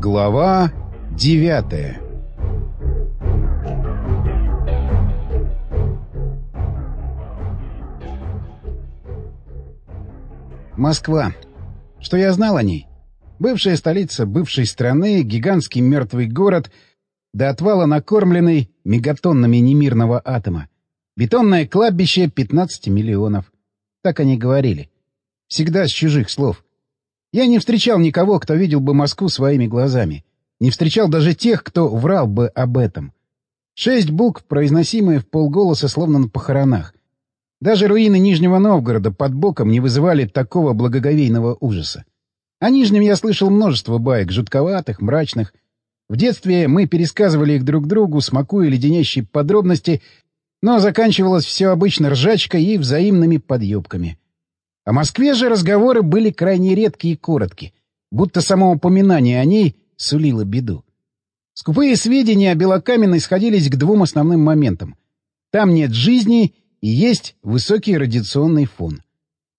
Глава девятая Москва. Что я знал о ней? Бывшая столица бывшей страны, гигантский мертвый город, до отвала накормленный мегатоннами немирного атома. Бетонное кладбище 15 миллионов. Так они говорили. Всегда с чужих слов. Я не встречал никого, кто видел бы Москву своими глазами. Не встречал даже тех, кто врал бы об этом. Шесть букв, произносимые в полголоса, словно на похоронах. Даже руины Нижнего Новгорода под боком не вызывали такого благоговейного ужаса. О Нижнем я слышал множество баек, жутковатых, мрачных. В детстве мы пересказывали их друг другу, смакуя леденящие подробности, но заканчивалось все обычно ржачкой и взаимными подъебками. О Москве же разговоры были крайне редкие и короткие, будто само упоминание о ней сулило беду. Скупые сведения о Белокаменной сходились к двум основным моментам. Там нет жизни и есть высокий радиационный фон.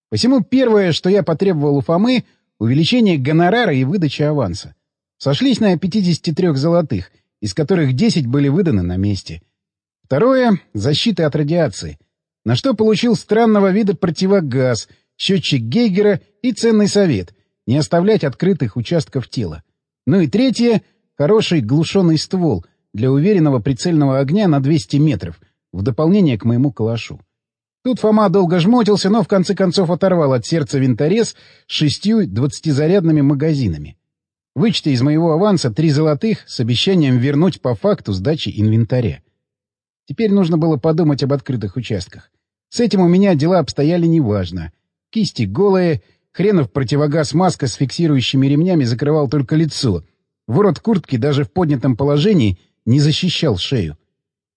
Посему первое, что я потребовал у Фомы — увеличение гонорара и выдача аванса. Сошлись на 53 золотых, из которых 10 были выданы на месте. Второе — защита от радиации, на что получил странного вида противогаз — счетчик Гейгера и ценный совет — не оставлять открытых участков тела. Ну и третье — хороший глушенный ствол для уверенного прицельного огня на 200 метров, в дополнение к моему калашу. Тут Фома долго жмотился, но в конце концов оторвал от сердца винторез с шестью двадцатизарядными магазинами. Вычтя из моего аванса три золотых с обещанием вернуть по факту сдачи инвентаря. Теперь нужно было подумать об открытых участках. С этим у меня дела обстояли неважно. Кисти голые, хренов противогаз маска с фиксирующими ремнями закрывал только лицо. Ворот куртки даже в поднятом положении не защищал шею.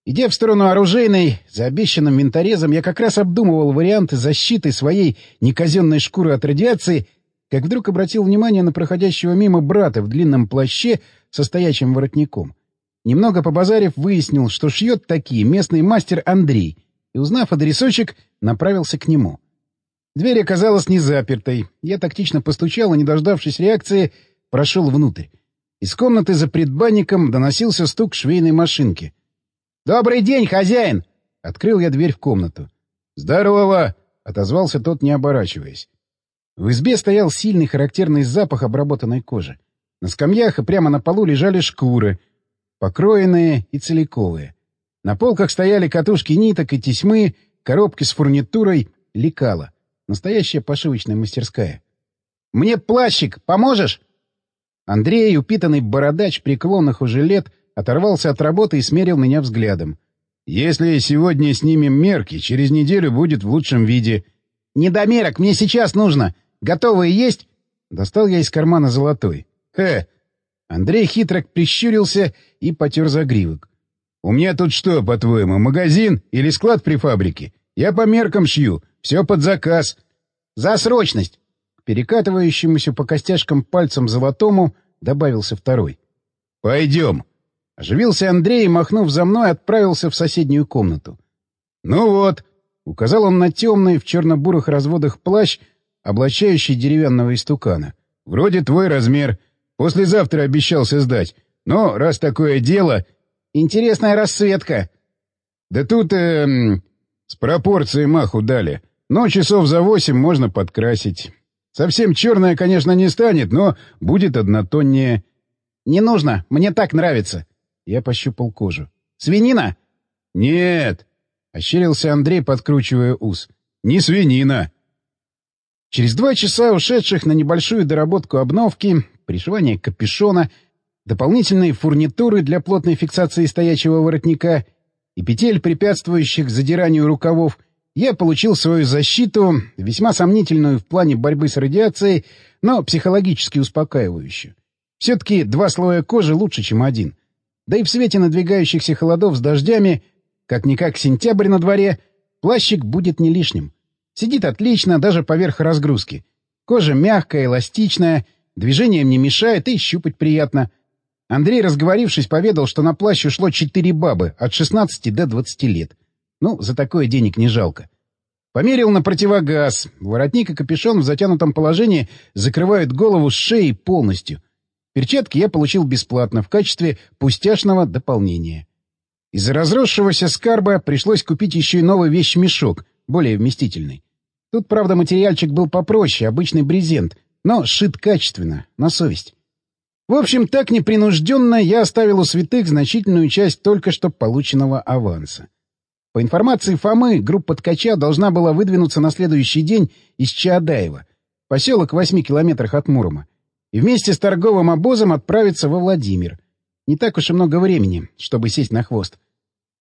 Идя в сторону оружейной, за обещанным винторезом, я как раз обдумывал варианты защиты своей неказенной шкуры от радиации, как вдруг обратил внимание на проходящего мимо брата в длинном плаще со стоячим воротником. Немного побазарив, выяснил, что шьет такие местный мастер Андрей, и, узнав адресочек, направился к нему. Дверь оказалась не запертой. Я тактично постучал и, не дождавшись реакции, прошел внутрь. Из комнаты за предбанником доносился стук швейной машинки. «Добрый день, хозяин!» Открыл я дверь в комнату. «Здорово!» — отозвался тот, не оборачиваясь. В избе стоял сильный характерный запах обработанной кожи. На скамьях и прямо на полу лежали шкуры, покроенные и целиковые. На полках стояли катушки ниток и тесьмы, коробки с фурнитурой, лекала. Настоящая пошивочная мастерская. «Мне плащик! Поможешь?» Андрей, упитанный бородач преклонных уже лет, оторвался от работы и смерил меня взглядом. «Если сегодня снимем мерки, через неделю будет в лучшем виде». «Недомерок, мне сейчас нужно! Готовые есть?» Достал я из кармана золотой. «Хе!» Андрей хитро прищурился и потер загривок. «У меня тут что, по-твоему, магазин или склад при фабрике? Я по меркам шью. Все под заказ. За срочность. К перекатывающемуся по костяшкам пальцам золотому добавился второй. Пойдем. Оживился Андрей и, махнув за мной, отправился в соседнюю комнату. Ну вот. Указал он на темный в черно-бурых разводах плащ, облачающий деревянного истукана. Вроде твой размер. Послезавтра обещался сдать. Но раз такое дело... Интересная расцветка. Да тут... Э, с пропорцией маху дали. Но часов за восемь можно подкрасить. Совсем черная, конечно, не станет, но будет однотоннее. — Не нужно, мне так нравится. Я пощупал кожу. — Свинина? — Нет, — ощерился Андрей, подкручивая ус. — Не свинина. Через два часа, ушедших на небольшую доработку обновки, пришивание капюшона, дополнительные фурнитуры для плотной фиксации стоячего воротника и петель, препятствующих задиранию рукавов — я получил свою защиту, весьма сомнительную в плане борьбы с радиацией, но психологически успокаивающую. Все-таки два слоя кожи лучше, чем один. Да и в свете надвигающихся холодов с дождями, как-никак сентябрь на дворе, плащик будет не лишним. Сидит отлично, даже поверх разгрузки. Кожа мягкая, эластичная, движением не мешает и щупать приятно. Андрей, разговорившись, поведал, что на плащ ушло четыре бабы от 16 до 20 лет. Ну, за такое денег не жалко. Померил на противогаз. Воротник и капюшон в затянутом положении закрывают голову с шеей полностью. Перчатки я получил бесплатно в качестве пустяшного дополнения. Из-за разросшегося скарба пришлось купить еще и новый вещмешок, более вместительный. Тут, правда, материальчик был попроще, обычный брезент, но сшит качественно, на совесть. В общем, так непринужденно я оставил у святых значительную часть только что полученного аванса. По информации Фомы, группа ткача должна была выдвинуться на следующий день из Чаадаева, поселок в восьми километрах от Мурома, и вместе с торговым обозом отправиться во Владимир. Не так уж и много времени, чтобы сесть на хвост.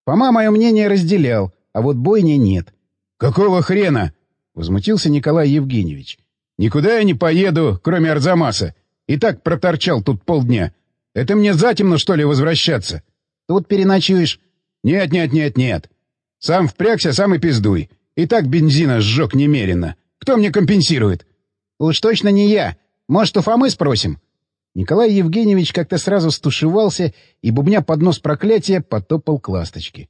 Фома мое мнение разделял, а вот бойня нет. «Какого хрена?» — возмутился Николай Евгеньевич. «Никуда я не поеду, кроме Арзамаса. И так проторчал тут полдня. Это мне затемно, что ли, возвращаться?» «Тут переночуешь». «Нет, нет, нет, нет. Сам впрягся, сам и пиздуй. И так бензина сжег немерено. Кто мне компенсирует?» «Уж точно не я. Может, у Фомы спросим?» Николай Евгеньевич как-то сразу стушевался и, бубня под нос проклятия, потопал к ласточке.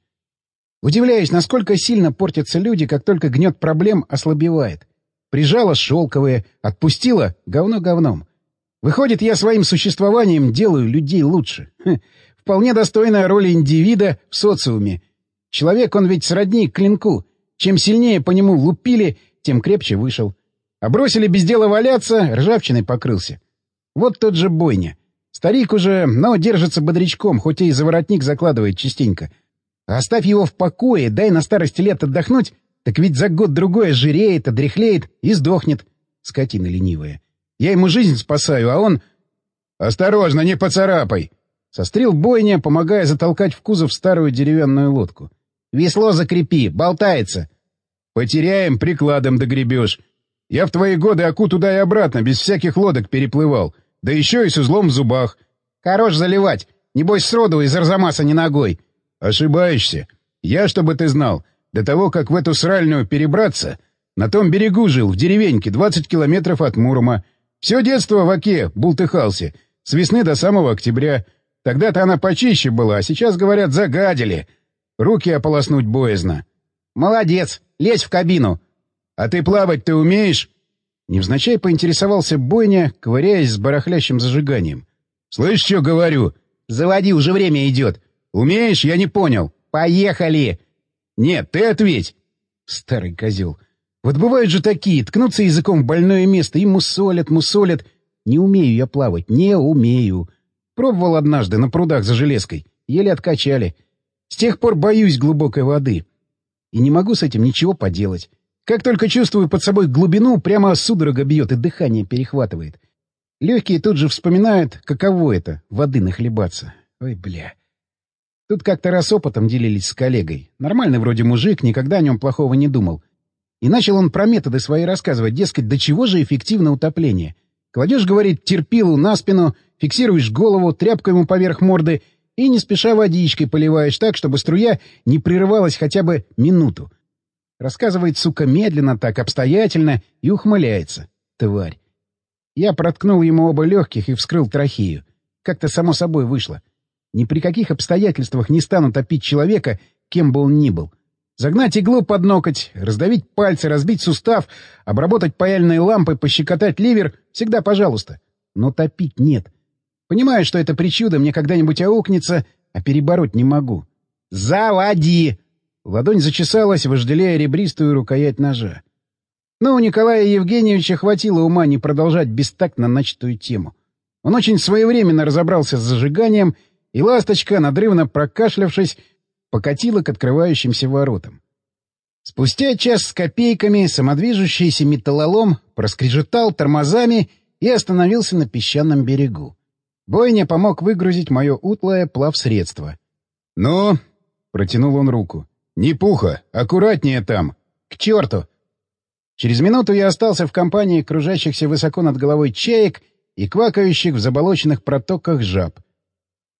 Удивляюсь, насколько сильно портятся люди, как только гнет проблем ослабевает. Прижала шелковые, отпустила — говно говном. Выходит, я своим существованием делаю людей лучше. Хм, вполне достойная роль индивида в социуме. Человек, он ведь сродни клинку. Чем сильнее по нему лупили, тем крепче вышел. А бросили без дела валяться, ржавчиной покрылся. Вот тот же бойня. Старик уже, но держится бодрячком, хоть и за воротник закладывает частенько. А оставь его в покое, дай на старости лет отдохнуть, так ведь за год-другой жиреет, одряхлеет и сдохнет. Скотина ленивая. Я ему жизнь спасаю, а он... «Осторожно, не поцарапай!» Сострил бойня, помогая затолкать в кузов старую деревянную лодку. «Весло закрепи, болтается!» «Потеряем, прикладом догребешь. Я в твои годы Аку туда и обратно, без всяких лодок переплывал. Да еще и с узлом в зубах. Хорош заливать. Небось, сроду из Арзамаса не ногой. Ошибаешься. Я, чтобы ты знал, до того, как в эту сральную перебраться, на том берегу жил, в деревеньке, 20 километров от Мурома. Все детство в Оке бултыхался. С весны до самого октября. Тогда-то она почище была, а сейчас, говорят, загадили. Руки ополоснуть боязно. Молодец. Лезь в кабину. «А ты плавать ты умеешь?» Невзначай поинтересовался Бойня, ковыряясь с барахлящим зажиганием. «Слышь, что говорю?» «Заводи, уже время идет». «Умеешь? Я не понял». «Поехали!» «Нет, ты ответь!» Старый козел. Вот бывают же такие, ткнутся языком в больное место и мусолят, мусолят. Не умею я плавать, не умею. Пробовал однажды на прудах за железкой. Еле откачали. С тех пор боюсь глубокой воды. И не могу с этим ничего поделать. Как только чувствую под собой глубину, прямо судорога бьет и дыхание перехватывает. Легкие тут же вспоминают, каково это — воды нахлебаться. Ой, бля. Тут как-то раз опытом делились с коллегой. Нормальный вроде мужик, никогда о нем плохого не думал. И начал он про методы свои рассказывать, дескать, до чего же эффективно утопление. Кладешь, говорит, терпилу на спину, фиксируешь голову, тряпку ему поверх морды и не спеша водичкой поливаешь так, чтобы струя не прерывалась хотя бы минуту. Рассказывает, сука, медленно, так обстоятельно и ухмыляется. Тварь. Я проткнул ему оба легких и вскрыл трахею. Как-то само собой вышло. Ни при каких обстоятельствах не стану топить человека, кем бы он ни был. Загнать иглу под ноготь, раздавить пальцы, разбить сустав, обработать паяльной лампой, пощекотать ливер — всегда пожалуйста. Но топить нет. Понимаю, что это причуда мне когда-нибудь аукнется, а перебороть не могу. «Заводи!» Ладонь зачесалась, вожделея ребристую рукоять ножа. Но у Николая Евгеньевича хватило ума не продолжать бестактно начатую тему. Он очень своевременно разобрался с зажиганием, и ласточка, надрывно прокашлявшись, покатила к открывающимся воротам. Спустя час с копейками самодвижущийся металлолом проскрежетал тормозами и остановился на песчаном берегу. Бойня помог выгрузить мое утлое плавсредство. «Ну?» — протянул он руку. «Не пуха! Аккуратнее там! К черту!» Через минуту я остался в компании кружащихся высоко над головой чаек и квакающих в заболоченных протоках жаб.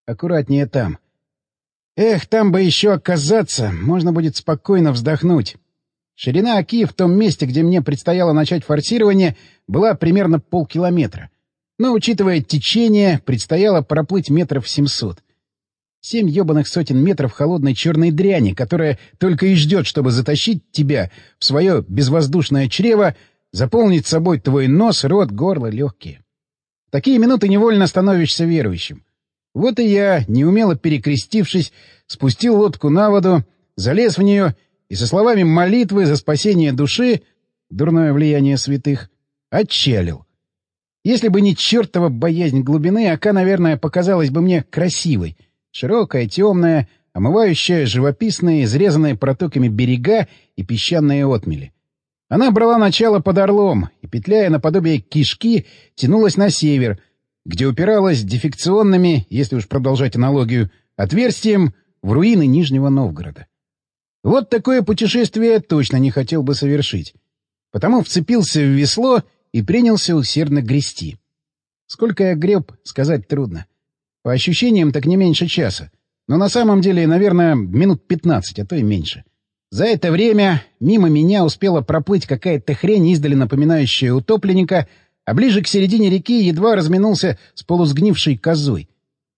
Аккуратнее там. Эх, там бы еще оказаться, можно будет спокойно вздохнуть. Ширина Оки в том месте, где мне предстояло начать форсирование, была примерно полкилометра. Но, учитывая течение, предстояло проплыть метров семьсот. Семь ебаных сотен метров холодной черной дряни, которая только и ждет, чтобы затащить тебя в свое безвоздушное чрево, заполнить собой твой нос, рот, горло, легкие. В такие минуты невольно становишься верующим. Вот и я, неумело перекрестившись, спустил лодку на воду, залез в нее и со словами молитвы за спасение души, дурное влияние святых, отчалил. Если бы не чертова боязнь глубины, Ака, наверное, показалась бы мне красивой. Широкая, темная, омывающая живописные, изрезанные протоками берега и песчаные отмели. Она брала начало под Орлом и, петляя наподобие кишки, тянулась на север, где упиралась дефекционными, если уж продолжать аналогию, отверстием в руины Нижнего Новгорода. Вот такое путешествие точно не хотел бы совершить. Потому вцепился в весло и принялся усердно грести. Сколько я греб, сказать трудно. По ощущениям, так не меньше часа. Но на самом деле, наверное, минут пятнадцать, а то и меньше. За это время мимо меня успела проплыть какая-то хрень, издали напоминающая утопленника, а ближе к середине реки едва разминулся с полусгнившей козой.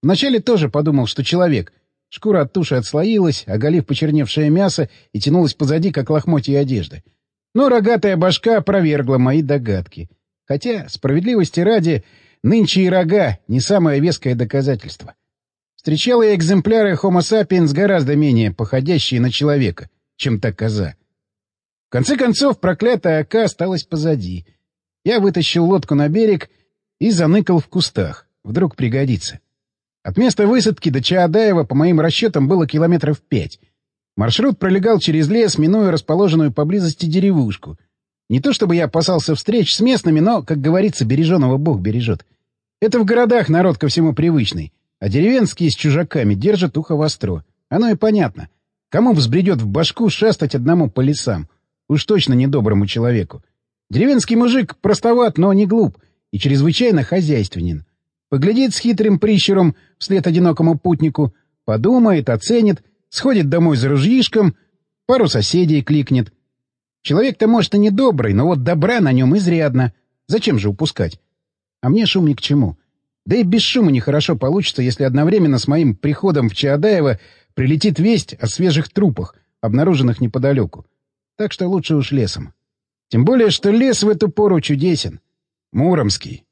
Вначале тоже подумал, что человек. Шкура от туши отслоилась, оголив почерневшее мясо и тянулась позади, как лохмотья одежды. Но рогатая башка опровергла мои догадки. Хотя, справедливости ради, нынче и рога — не самое веское доказательство. Встречал я экземпляры Homo sapiens гораздо менее походящие на человека, чем та коза. В конце концов, проклятая ока осталась позади. Я вытащил лодку на берег и заныкал в кустах. Вдруг пригодится. От места высадки до Чаадаева, по моим расчетам, было километров пять — Маршрут пролегал через лес, минуя расположенную поблизости деревушку. Не то чтобы я опасался встреч с местными, но, как говорится, береженого Бог бережет. Это в городах народ ко всему привычный, а деревенские с чужаками держат ухо востро. Оно и понятно. Кому взбредет в башку шастать одному по лесам? Уж точно недоброму человеку. Деревенский мужик простоват, но не глуп и чрезвычайно хозяйственен. Поглядит с хитрым прищуром вслед одинокому путнику, подумает, оценит — Сходит домой за ружьишком, пару соседей кликнет. Человек-то, может, и не добрый, но вот добра на нем изрядно. Зачем же упускать? А мне шум ни к чему. Да и без шума нехорошо получится, если одновременно с моим приходом в Чаадаево прилетит весть о свежих трупах, обнаруженных неподалеку. Так что лучше уж лесом. Тем более, что лес в эту пору чудесен. Муромский.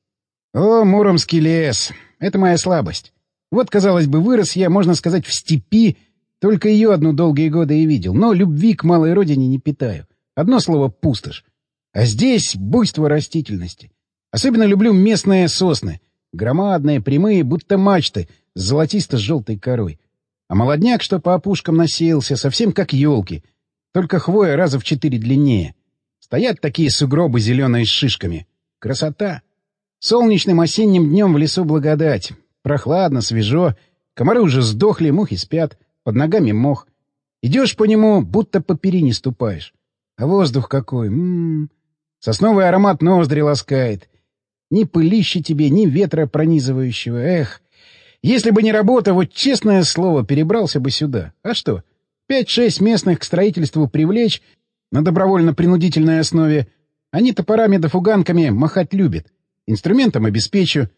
О, Муромский лес! Это моя слабость. Вот, казалось бы, вырос я, можно сказать, в степи, только ее одну долгие годы и видел, но любви к малой родине не питаю. Одно слово — пустошь. А здесь буйство растительности. Особенно люблю местные сосны. Громадные, прямые, будто мачты, с золотисто-желтой корой. А молодняк, что по опушкам насеялся, совсем как елки. Только хвоя раза в четыре длиннее. Стоят такие сугробы зеленые с шишками. Красота! Солнечным осенним днем в лесу благодать. Прохладно, свежо. Комары уже сдохли, мухи спят под ногами мох. Идешь по нему, будто по перине ступаешь. А воздух какой! М. -м -м. Сосновый аромат ноздри ласкает. Ни пылища тебе, ни ветра пронизывающего. Эх! Если бы не работа, вот честное слово, перебрался бы сюда. А что? Пять-шесть местных к строительству привлечь на добровольно-принудительной основе. Они топорами да фуганками махать любят. Инструментом обеспечу.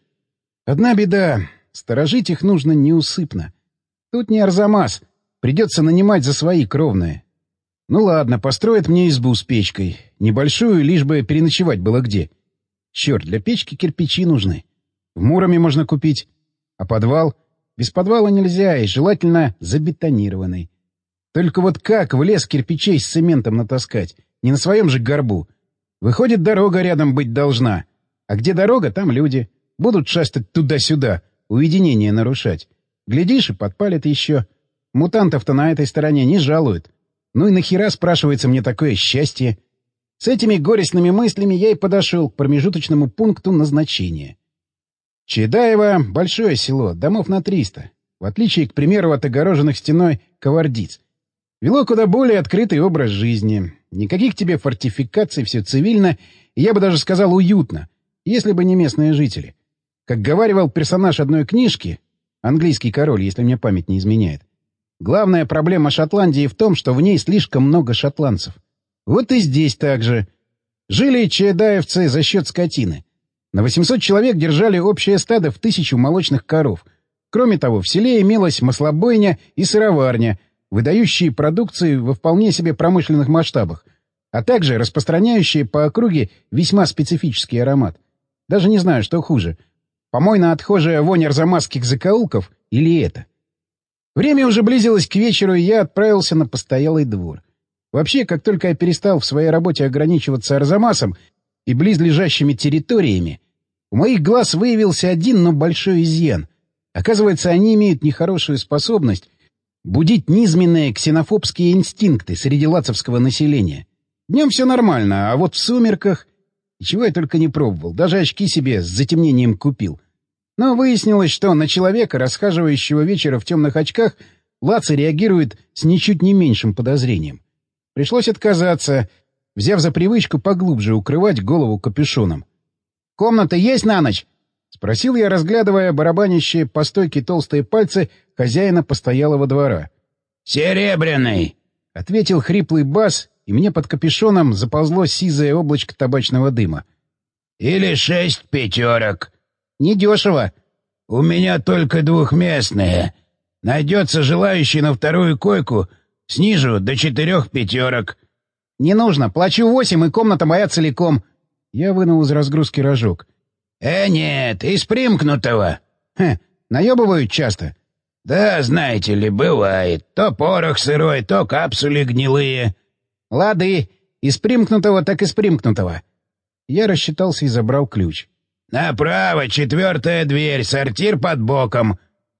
Одна беда — сторожить их нужно неусыпно. Тут не Арзамас. Придется нанимать за свои кровные. Ну ладно, построят мне избу с печкой. Небольшую, лишь бы переночевать было где. Черт, для печки кирпичи нужны. В Муроме можно купить. А подвал? Без подвала нельзя, и желательно забетонированный. Только вот как в лес кирпичей с цементом натаскать? Не на своем же горбу. Выходит, дорога рядом быть должна. А где дорога, там люди. Будут шастать туда-сюда, уединение нарушать. Глядишь, и подпалит еще. Мутантов-то на этой стороне не жалуют. Ну и нахера, спрашивается мне такое счастье? С этими горестными мыслями я и подошел к промежуточному пункту назначения. Чедаево — большое село, домов на 300, в отличие, к примеру, от огороженных стеной Ковардиц. Вело куда более открытый образ жизни. Никаких тебе фортификаций, все цивильно, и я бы даже сказал уютно, если бы не местные жители. Как говаривал персонаж одной книжки, Английский король, если мне память не изменяет. Главная проблема Шотландии в том, что в ней слишком много шотландцев. Вот и здесь так же. Жили чедаевцы за счет скотины. На 800 человек держали общее стадо в тысячу молочных коров. Кроме того, в селе имелась маслобойня и сыроварня, выдающие продукции во вполне себе промышленных масштабах, а также распространяющие по округе весьма специфический аромат. Даже не знаю, что хуже помойно-отхожая вонь арзамасских закоулков или это? Время уже близилось к вечеру, и я отправился на постоялый двор. Вообще, как только я перестал в своей работе ограничиваться Арзамасом и близлежащими территориями, у моих глаз выявился один, но большой изъян. Оказывается, они имеют нехорошую способность будить низменные ксенофобские инстинкты среди лацевского населения. Днем все нормально, а вот в сумерках... И чего я только не пробовал, даже очки себе с затемнением купил. Но выяснилось, что на человека, расхаживающего вечера в темных очках, Лаца реагирует с ничуть не меньшим подозрением. Пришлось отказаться, взяв за привычку поглубже укрывать голову капюшоном. «Комната есть на ночь?» — спросил я, разглядывая барабанящие по стойке толстые пальцы хозяина постоялого двора. «Серебряный!» — ответил хриплый бас, и мне под капюшоном заползло сизое облачко табачного дыма. «Или шесть пятерок». «Недешево». «У меня только двухместные. Найдется желающий на вторую койку, снижу до четырех пятерок». «Не нужно. Плачу восемь, и комната моя целиком». Я вынул из разгрузки рожок. «Э, нет, из примкнутого». «Хм, наебывают часто». «Да, знаете ли, бывает. То порох сырой, то капсули гнилые». «Лады. Из примкнутого так из примкнутого». Я рассчитался и забрал ключ. «Направо, четвертая дверь, сортир под боком».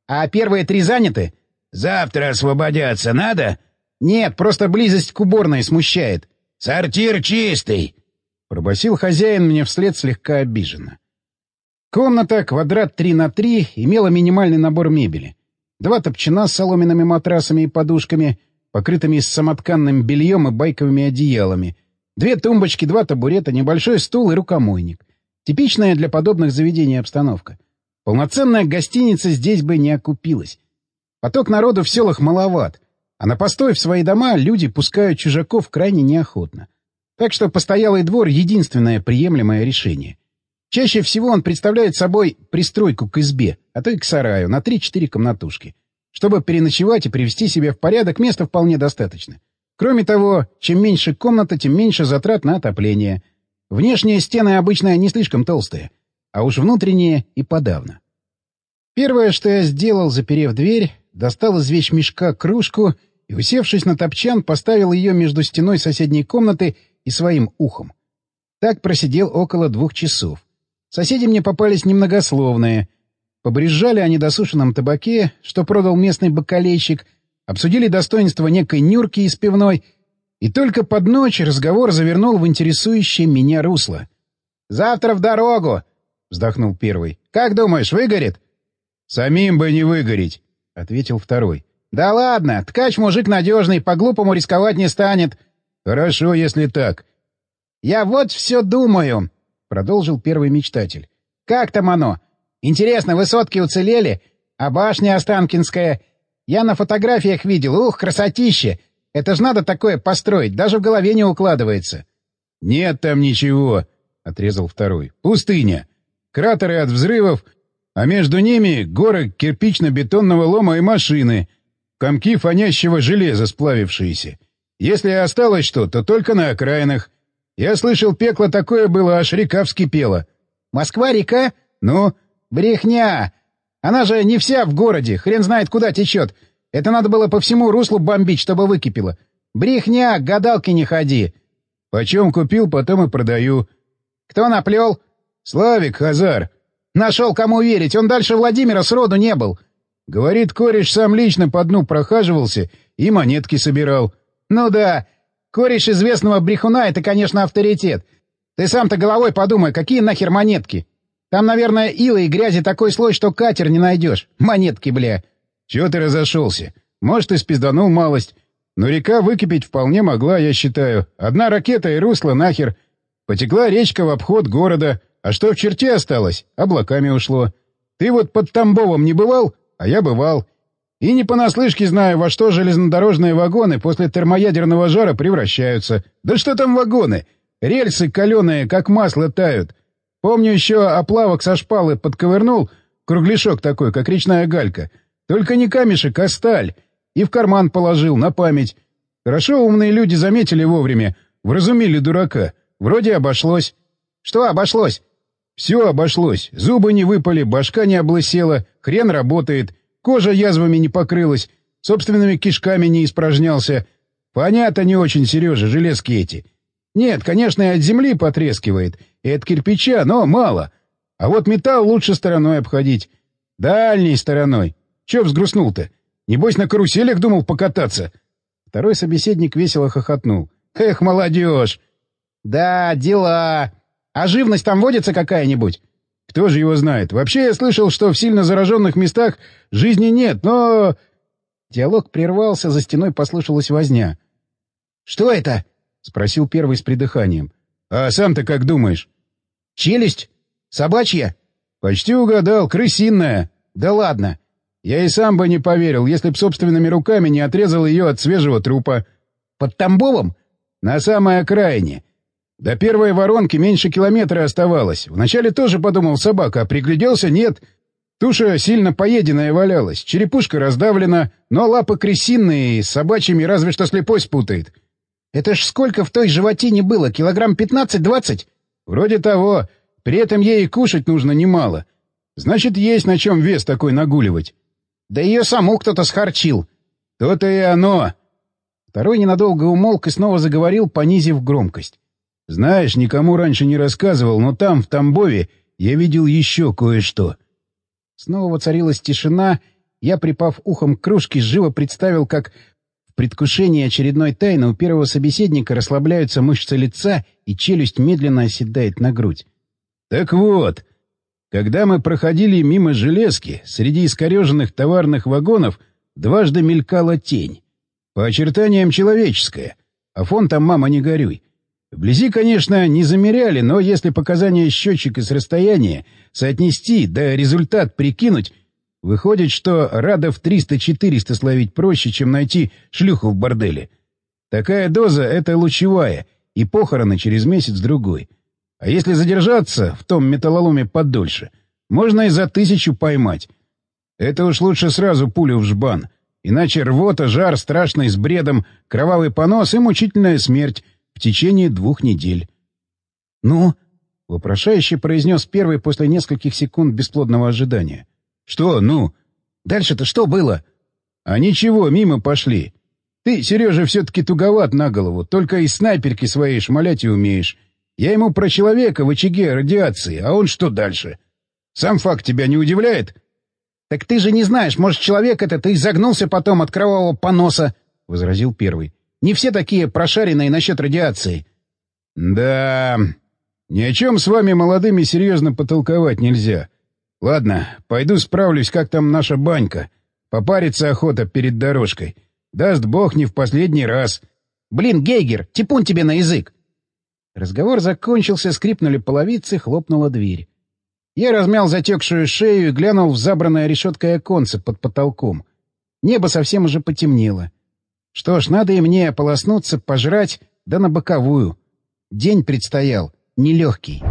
«А первые три заняты?» «Завтра освободятся надо?» «Нет, просто близость к уборной смущает». «Сортир чистый!» — пробасил хозяин мне вслед слегка обиженно. Комната, квадрат 3 на 3, имела минимальный набор мебели. Два топчина с соломенными матрасами и подушками — покрытыми самотканным бельем и байковыми одеялами. Две тумбочки, два табурета, небольшой стул и рукомойник. Типичная для подобных заведений обстановка. Полноценная гостиница здесь бы не окупилась. Поток народу в селах маловат, а на постой в свои дома люди пускают чужаков крайне неохотно. Так что постоялый двор — единственное приемлемое решение. Чаще всего он представляет собой пристройку к избе, а то и к сараю, на 3-4 комнатушки — чтобы переночевать и привести себя в порядок, места вполне достаточно. Кроме того, чем меньше комната, тем меньше затрат на отопление. Внешние стены обычно не слишком толстые, а уж внутренние и подавно. Первое, что я сделал, заперев дверь, достал из вещмешка кружку и, усевшись на топчан, поставил ее между стеной соседней комнаты и своим ухом. Так просидел около двух часов. Соседи мне попались немногословные, Побрежали о недосушенном табаке, что продал местный бакалейщик, обсудили достоинство некой Нюрки из пивной, и только под ночь разговор завернул в интересующее меня русло. «Завтра в дорогу!» — вздохнул первый. «Как думаешь, выгорит?» «Самим бы не выгореть», — ответил второй. «Да ладно, ткач мужик надежный, по-глупому рисковать не станет». «Хорошо, если так». «Я вот все думаю», — продолжил первый мечтатель. «Как там оно? Интересно, высотки уцелели? А башня Останкинская? Я на фотографиях видел. Ух, красотище! Это ж надо такое построить, даже в голове не укладывается. — Нет там ничего, — отрезал второй. — Пустыня. Кратеры от взрывов, а между ними горы кирпично-бетонного лома и машины, комки фонящего железа сплавившиеся. Если и осталось что, то только на окраинах. Я слышал, пекло такое было, аж река вскипела. — Москва-река? — Ну? «Брехня! Она же не вся в городе, хрен знает куда течет. Это надо было по всему руслу бомбить, чтобы выкипело. Брехня, гадалки не ходи!» «Почем купил, потом и продаю». «Кто наплел?» «Славик Хазар». «Нашел, кому верить, он дальше Владимира сроду не был». «Говорит, кореш сам лично по дну прохаживался и монетки собирал». «Ну да, кореш известного брехуна — это, конечно, авторитет. Ты сам-то головой подумай, какие нахер монетки?» Там, наверное, ила и грязи такой слой, что катер не найдешь. Монетки, бля. Чего ты разошелся? Может, и спизданул малость. Но река выкипеть вполне могла, я считаю. Одна ракета и русло нахер. Потекла речка в обход города. А что в черте осталось? Облаками ушло. Ты вот под Тамбовом не бывал? А я бывал. И не понаслышке знаю, во что железнодорожные вагоны после термоядерного жара превращаются. Да что там вагоны? Рельсы каленые, как масло, тают. Помню еще оплавок со шпалы подковырнул, кругляшок такой, как речная галька. Только не камешек, а сталь. И в карман положил, на память. Хорошо умные люди заметили вовремя, вразумили дурака. Вроде обошлось. Что обошлось? Все обошлось. Зубы не выпали, башка не облысела, хрен работает, кожа язвами не покрылась, собственными кишками не испражнялся. Понятно не очень, Сережа, железки эти. Нет, конечно, и от земли потрескивает, и от кирпича, но мало. А вот металл лучше стороной обходить. Дальней стороной. Че взгрустнул-то? Небось, на каруселях думал покататься? Второй собеседник весело хохотнул. Эх, молодежь! Да, дела. А живность там водится какая-нибудь? Кто же его знает? Вообще я слышал, что в сильно зараженных местах жизни нет, но... Диалог прервался, за стеной послышалась возня. — Что это? — спросил первый с придыханием. — А сам-то как думаешь? — Челюсть? Собачья? — Почти угадал, крысиная. — Да ладно. Я и сам бы не поверил, если б собственными руками не отрезал ее от свежего трупа. — Под Тамбовом? — На самой окраине. До первой воронки меньше километра оставалось. Вначале тоже подумал собака, а пригляделся — нет. Туша сильно поеденная валялась, черепушка раздавлена, но лапы крысиные, с собачьими разве что слепой спутает. Это ж сколько в той животине было? Килограмм пятнадцать-двадцать? Вроде того. При этом ей и кушать нужно немало. Значит, есть на чем вес такой нагуливать. Да ее саму кто-то схарчил. То-то и оно. Второй ненадолго умолк и снова заговорил, понизив громкость. Знаешь, никому раньше не рассказывал, но там, в Тамбове, я видел еще кое-что. Снова воцарилась тишина. Я, припав ухом к кружке, живо представил, как в предвкушении очередной тайны у первого собеседника расслабляются мышцы лица, и челюсть медленно оседает на грудь. Так вот, когда мы проходили мимо железки, среди искореженных товарных вагонов дважды мелькала тень. По очертаниям человеческая. А фон там, мама, не горюй. Вблизи, конечно, не замеряли, но если показания счетчика с расстояния соотнести, да результат прикинуть, выходит, что радов 300-400 словить проще, чем найти шлюху в борделе. Такая доза — это лучевая, и похороны через месяц-другой. А если задержаться в том металлоломе подольше, можно и за тысячу поймать. Это уж лучше сразу пулю в жбан. Иначе рвота, жар страшный с бредом, кровавый понос и мучительная смерть в течение двух недель. «Ну?» — вопрошающе произнес первый после нескольких секунд бесплодного ожидания. «Что «ну»?» «Дальше-то что было?» «А ничего, мимо пошли. Ты, Сережа, все-таки туговат на голову, только из снайперки своей шмалять и умеешь. Я ему про человека в очаге радиации, а он что дальше? Сам факт тебя не удивляет?» «Так ты же не знаешь, может, человек этот и загнулся потом от кровавого поноса», — возразил первый. Не все такие прошаренные насчет радиации. — Да, ни о чем с вами молодыми серьезно потолковать нельзя. Ладно, пойду справлюсь, как там наша банька. Попариться охота перед дорожкой. Даст бог не в последний раз. Блин, Гейгер, типун тебе на язык! Разговор закончился, скрипнули половицы, хлопнула дверь. Я размял затекшую шею и глянул в забранное решеткой оконце под потолком. Небо совсем уже потемнело. Что ж, надо и мне ополоснуться, пожрать, да на боковую. День предстоял нелегкий.